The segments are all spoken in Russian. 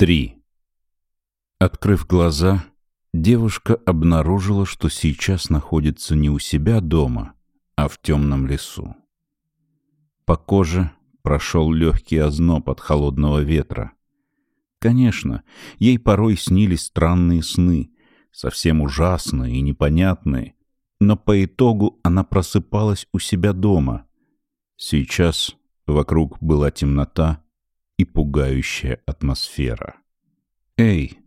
3. Открыв глаза, девушка обнаружила, что сейчас находится не у себя дома, а в темном лесу. По коже прошел легкий озноб от холодного ветра. Конечно, ей порой снились странные сны, совсем ужасные и непонятные, но по итогу она просыпалась у себя дома. Сейчас вокруг была темнота, и пугающая атмосфера. «Эй,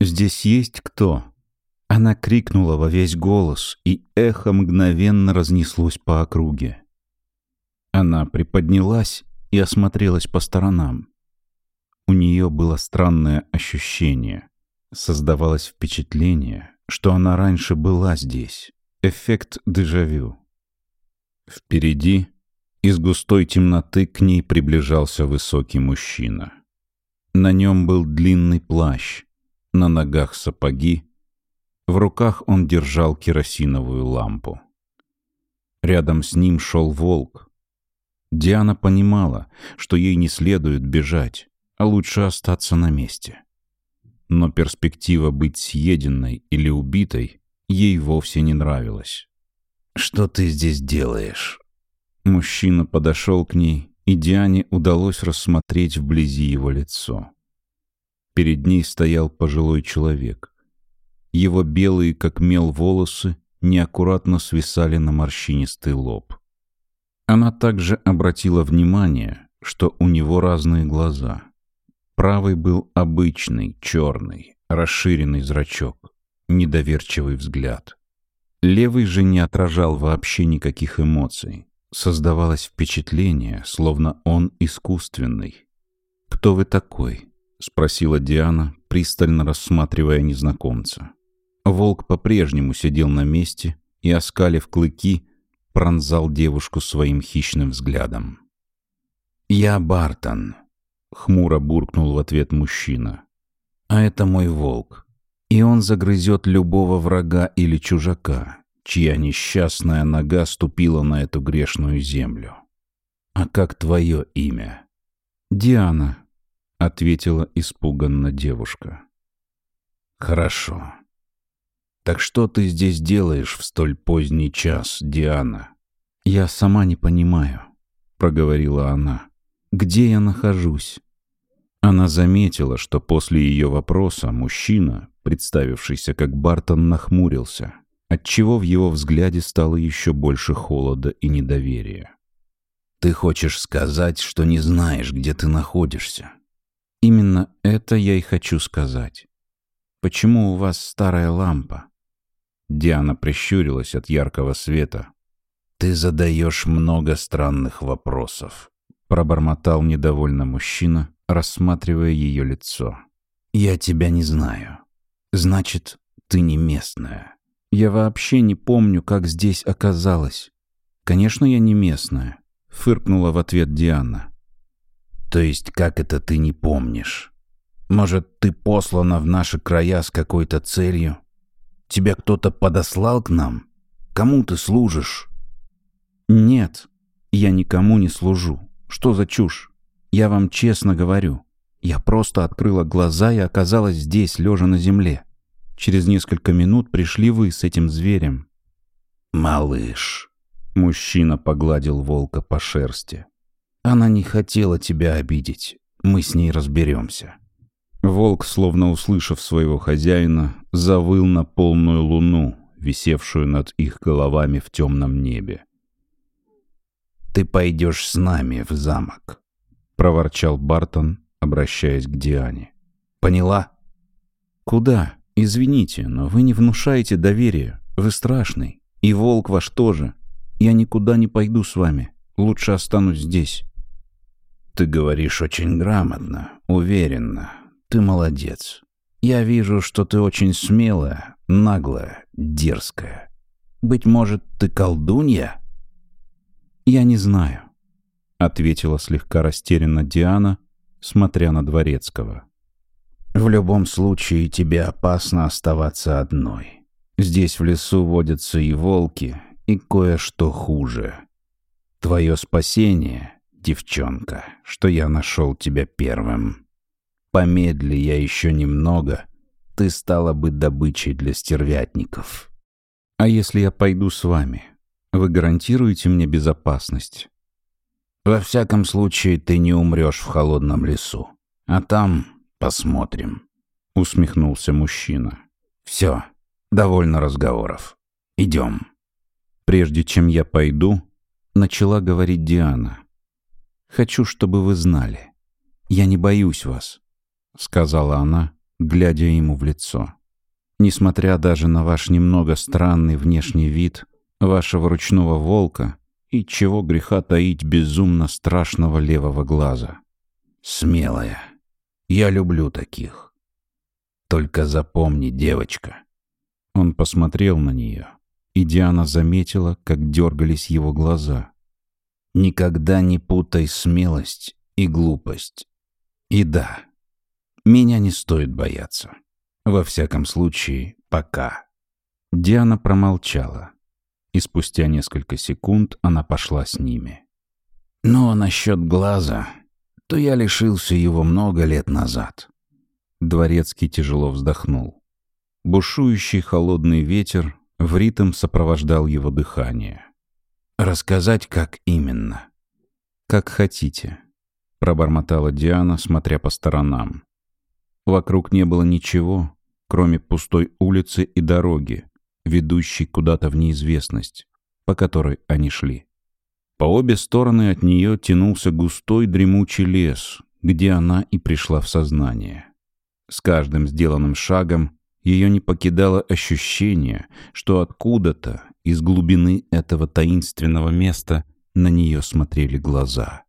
здесь есть кто?» Она крикнула во весь голос, и эхо мгновенно разнеслось по округе. Она приподнялась и осмотрелась по сторонам. У нее было странное ощущение. Создавалось впечатление, что она раньше была здесь. Эффект дежавю. Впереди из густой темноты к ней приближался высокий мужчина. На нем был длинный плащ, на ногах сапоги, в руках он держал керосиновую лампу. Рядом с ним шел волк. Диана понимала, что ей не следует бежать, а лучше остаться на месте. Но перспектива быть съеденной или убитой ей вовсе не нравилась. «Что ты здесь делаешь?» Мужчина подошел к ней, и Диане удалось рассмотреть вблизи его лицо. Перед ней стоял пожилой человек. Его белые, как мел, волосы неаккуратно свисали на морщинистый лоб. Она также обратила внимание, что у него разные глаза. Правый был обычный, черный, расширенный зрачок, недоверчивый взгляд. Левый же не отражал вообще никаких эмоций. Создавалось впечатление, словно он искусственный. «Кто вы такой?» — спросила Диана, пристально рассматривая незнакомца. Волк по-прежнему сидел на месте и, оскалив клыки, пронзал девушку своим хищным взглядом. «Я Бартон», — хмуро буркнул в ответ мужчина. «А это мой волк, и он загрызет любого врага или чужака, чья несчастная нога ступила на эту грешную землю. А как твое имя? Диана, — ответила испуганно девушка. Хорошо. Так что ты здесь делаешь в столь поздний час, Диана? Я сама не понимаю, — проговорила она. Где я нахожусь? Она заметила, что после ее вопроса мужчина, представившийся как Бартон, нахмурился — отчего в его взгляде стало еще больше холода и недоверия. «Ты хочешь сказать, что не знаешь, где ты находишься?» «Именно это я и хочу сказать. Почему у вас старая лампа?» Диана прищурилась от яркого света. «Ты задаешь много странных вопросов», — пробормотал недовольно мужчина, рассматривая ее лицо. «Я тебя не знаю. Значит, ты не местная». Я вообще не помню, как здесь оказалась. Конечно, я не местная, фыркнула в ответ Диана. То есть, как это ты не помнишь? Может, ты послана в наши края с какой-то целью? Тебя кто-то подослал к нам? Кому ты служишь? Нет, я никому не служу. Что за чушь? Я вам честно говорю. Я просто открыла глаза и оказалась здесь, лежа на земле. Через несколько минут пришли вы с этим зверем. «Малыш», — мужчина погладил волка по шерсти. «Она не хотела тебя обидеть. Мы с ней разберемся». Волк, словно услышав своего хозяина, завыл на полную луну, висевшую над их головами в темном небе. «Ты пойдешь с нами в замок», — проворчал Бартон, обращаясь к Диане. «Поняла?» «Куда?» «Извините, но вы не внушаете доверия. Вы страшный. И волк ваш тоже. Я никуда не пойду с вами. Лучше останусь здесь». «Ты говоришь очень грамотно, уверенно. Ты молодец. Я вижу, что ты очень смелая, наглая, дерзкая. Быть может, ты колдунья?» «Я не знаю», — ответила слегка растерянно Диана, смотря на Дворецкого. В любом случае тебе опасно оставаться одной. Здесь в лесу водятся и волки, и кое-что хуже. Твое спасение, девчонка, что я нашел тебя первым. Помедли я еще немного, ты стала бы добычей для стервятников. А если я пойду с вами, вы гарантируете мне безопасность? Во всяком случае, ты не умрешь в холодном лесу. А там посмотрим. Усмехнулся мужчина. Все, довольно разговоров. Идем. Прежде чем я пойду, начала говорить Диана. Хочу, чтобы вы знали. Я не боюсь вас, сказала она, глядя ему в лицо. Несмотря даже на ваш немного странный внешний вид, вашего ручного волка и чего греха таить безумно страшного левого глаза. Смелая. Я люблю таких. Только запомни, девочка. Он посмотрел на нее, и Диана заметила, как дергались его глаза. Никогда не путай смелость и глупость. И да, меня не стоит бояться. Во всяком случае, пока. Диана промолчала и спустя несколько секунд она пошла с ними. «Ну а насчет глаза, то я лишился его много лет назад». Дворецкий тяжело вздохнул. Бушующий холодный ветер в ритм сопровождал его дыхание. «Рассказать, как именно?» «Как хотите», — пробормотала Диана, смотря по сторонам. Вокруг не было ничего, кроме пустой улицы и дороги, ведущей куда-то в неизвестность, по которой они шли. По обе стороны от нее тянулся густой дремучий лес, где она и пришла в сознание. С каждым сделанным шагом ее не покидало ощущение, что откуда-то из глубины этого таинственного места на нее смотрели глаза.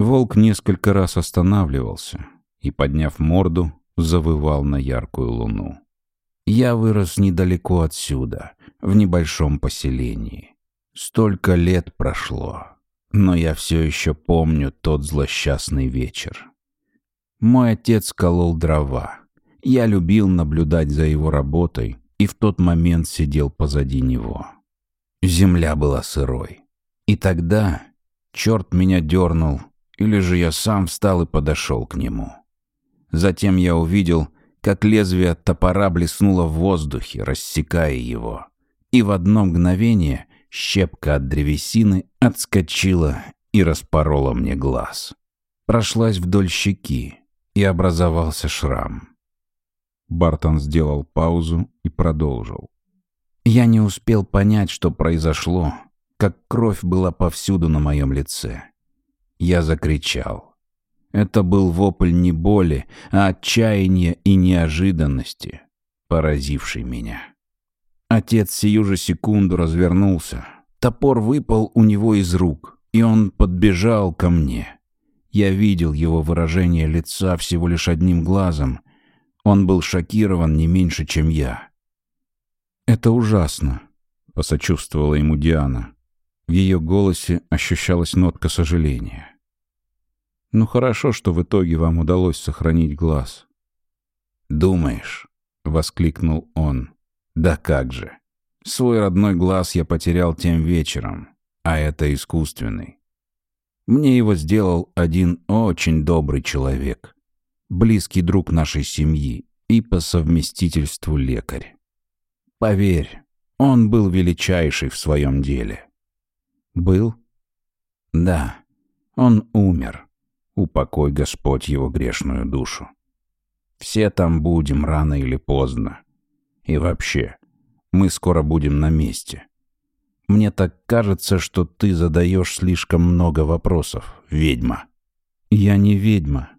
Волк несколько раз останавливался и, подняв морду, завывал на яркую луну. Я вырос недалеко отсюда, в небольшом поселении. Столько лет прошло, но я все еще помню тот злосчастный вечер. Мой отец колол дрова. Я любил наблюдать за его работой и в тот момент сидел позади него. Земля была сырой. И тогда черт меня дернул, или же я сам встал и подошел к нему. Затем я увидел, как лезвие топора блеснуло в воздухе, рассекая его. И в одно мгновение щепка от древесины отскочила и распорола мне глаз. Прошлась вдоль щеки, и образовался шрам. Бартон сделал паузу и продолжил. Я не успел понять, что произошло, как кровь была повсюду на моем лице. Я закричал. Это был вопль не боли, а отчаяния и неожиданности, поразивший меня. Отец сию же секунду развернулся. Топор выпал у него из рук, и он подбежал ко мне. Я видел его выражение лица всего лишь одним глазом. Он был шокирован не меньше, чем я. «Это ужасно», — посочувствовала ему Диана. В ее голосе ощущалась нотка сожаления. Ну хорошо, что в итоге вам удалось сохранить глаз. «Думаешь?» — воскликнул он. «Да как же! Свой родной глаз я потерял тем вечером, а это искусственный. Мне его сделал один очень добрый человек, близкий друг нашей семьи и по совместительству лекарь. Поверь, он был величайший в своем деле». «Был?» «Да, он умер упокой Господь его грешную душу. Все там будем рано или поздно. И вообще, мы скоро будем на месте. Мне так кажется, что ты задаешь слишком много вопросов, ведьма. Я не ведьма,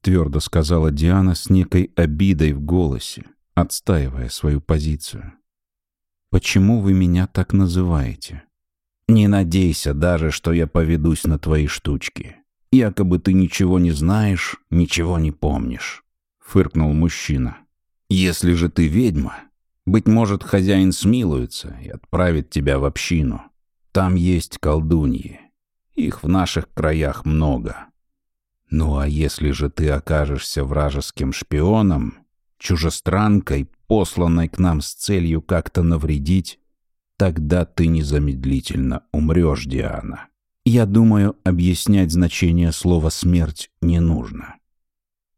твердо сказала Диана с некой обидой в голосе, отстаивая свою позицию. Почему вы меня так называете? Не надейся даже, что я поведусь на твои штучки. Якобы ты ничего не знаешь, ничего не помнишь», — фыркнул мужчина. «Если же ты ведьма, быть может, хозяин смилуется и отправит тебя в общину. Там есть колдуньи. Их в наших краях много. Ну а если же ты окажешься вражеским шпионом, чужестранкой, посланной к нам с целью как-то навредить, тогда ты незамедлительно умрешь, Диана». Я думаю, объяснять значение слова «смерть» не нужно.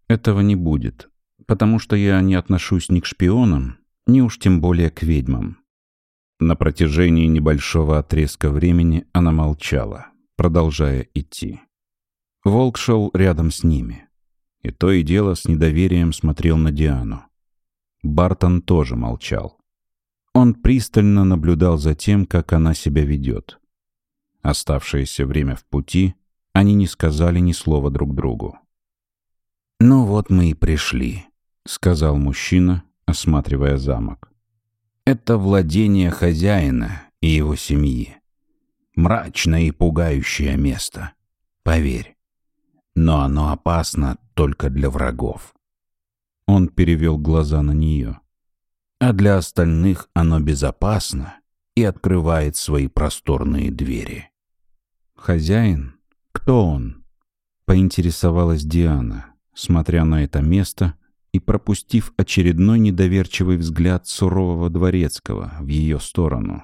Этого не будет, потому что я не отношусь ни к шпионам, ни уж тем более к ведьмам. На протяжении небольшого отрезка времени она молчала, продолжая идти. Волк шел рядом с ними. И то и дело с недоверием смотрел на Диану. Бартон тоже молчал. Он пристально наблюдал за тем, как она себя ведет. Оставшееся время в пути они не сказали ни слова друг другу. «Ну вот мы и пришли», — сказал мужчина, осматривая замок. «Это владение хозяина и его семьи. Мрачное и пугающее место. Поверь. Но оно опасно только для врагов». Он перевел глаза на нее. «А для остальных оно безопасно и открывает свои просторные двери». «Хозяин? Кто он?» — поинтересовалась Диана, смотря на это место и пропустив очередной недоверчивый взгляд сурового дворецкого в ее сторону.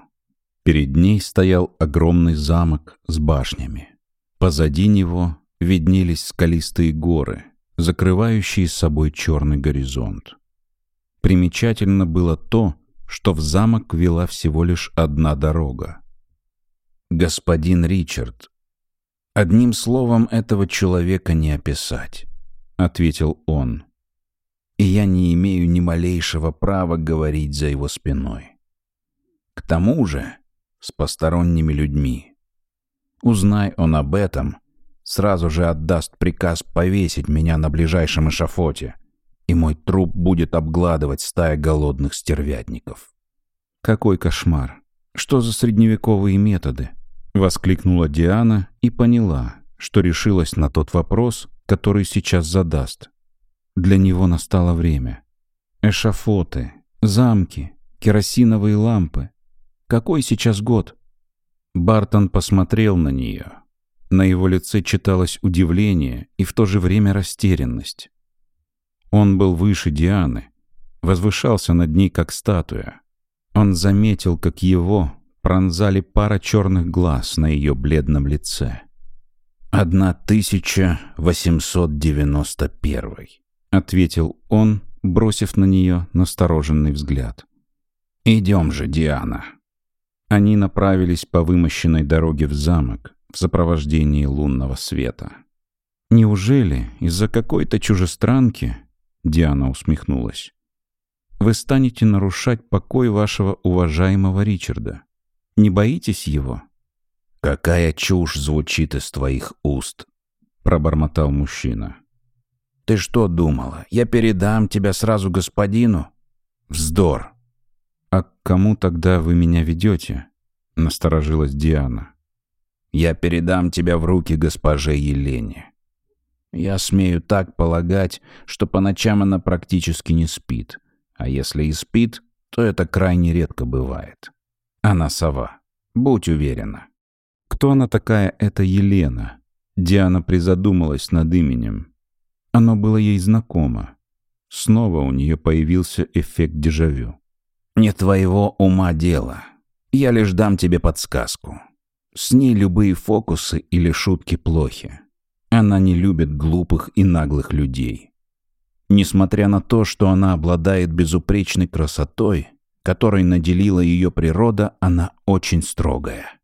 Перед ней стоял огромный замок с башнями. Позади него виднелись скалистые горы, закрывающие собой черный горизонт. Примечательно было то, что в замок вела всего лишь одна дорога. «Господин Ричард, одним словом этого человека не описать», — ответил он и я не имею ни малейшего права говорить за его спиной. К тому же с посторонними людьми. Узнай он об этом, сразу же отдаст приказ повесить меня на ближайшем эшафоте, и мой труп будет обгладывать стая голодных стервятников. «Какой кошмар! Что за средневековые методы?» — воскликнула Диана и поняла, что решилась на тот вопрос, который сейчас задаст. Для него настало время. Эшафоты, замки, керосиновые лампы. Какой сейчас год? Бартон посмотрел на нее. На его лице читалось удивление и в то же время растерянность. Он был выше Дианы, возвышался над ней как статуя. Он заметил, как его пронзали пара черных глаз на ее бледном лице. 1891 ответил он, бросив на нее настороженный взгляд. «Идем же, Диана». Они направились по вымощенной дороге в замок в сопровождении лунного света. «Неужели из-за какой-то чужестранки?» — Диана усмехнулась. «Вы станете нарушать покой вашего уважаемого Ричарда. Не боитесь его?» «Какая чушь звучит из твоих уст!» — пробормотал мужчина. Ты что думала, я передам тебя сразу господину? Вздор. А к кому тогда вы меня ведете? Насторожилась Диана. Я передам тебя в руки госпоже Елене. Я смею так полагать, что по ночам она практически не спит. А если и спит, то это крайне редко бывает. Она сова. Будь уверена. Кто она такая, эта Елена? Диана призадумалась над именем. Оно было ей знакомо. Снова у нее появился эффект дежавю. «Не твоего ума дело. Я лишь дам тебе подсказку. С ней любые фокусы или шутки плохи. Она не любит глупых и наглых людей. Несмотря на то, что она обладает безупречной красотой, которой наделила ее природа, она очень строгая.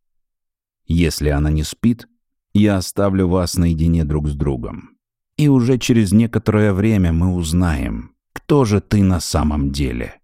Если она не спит, я оставлю вас наедине друг с другом. И уже через некоторое время мы узнаем, кто же ты на самом деле.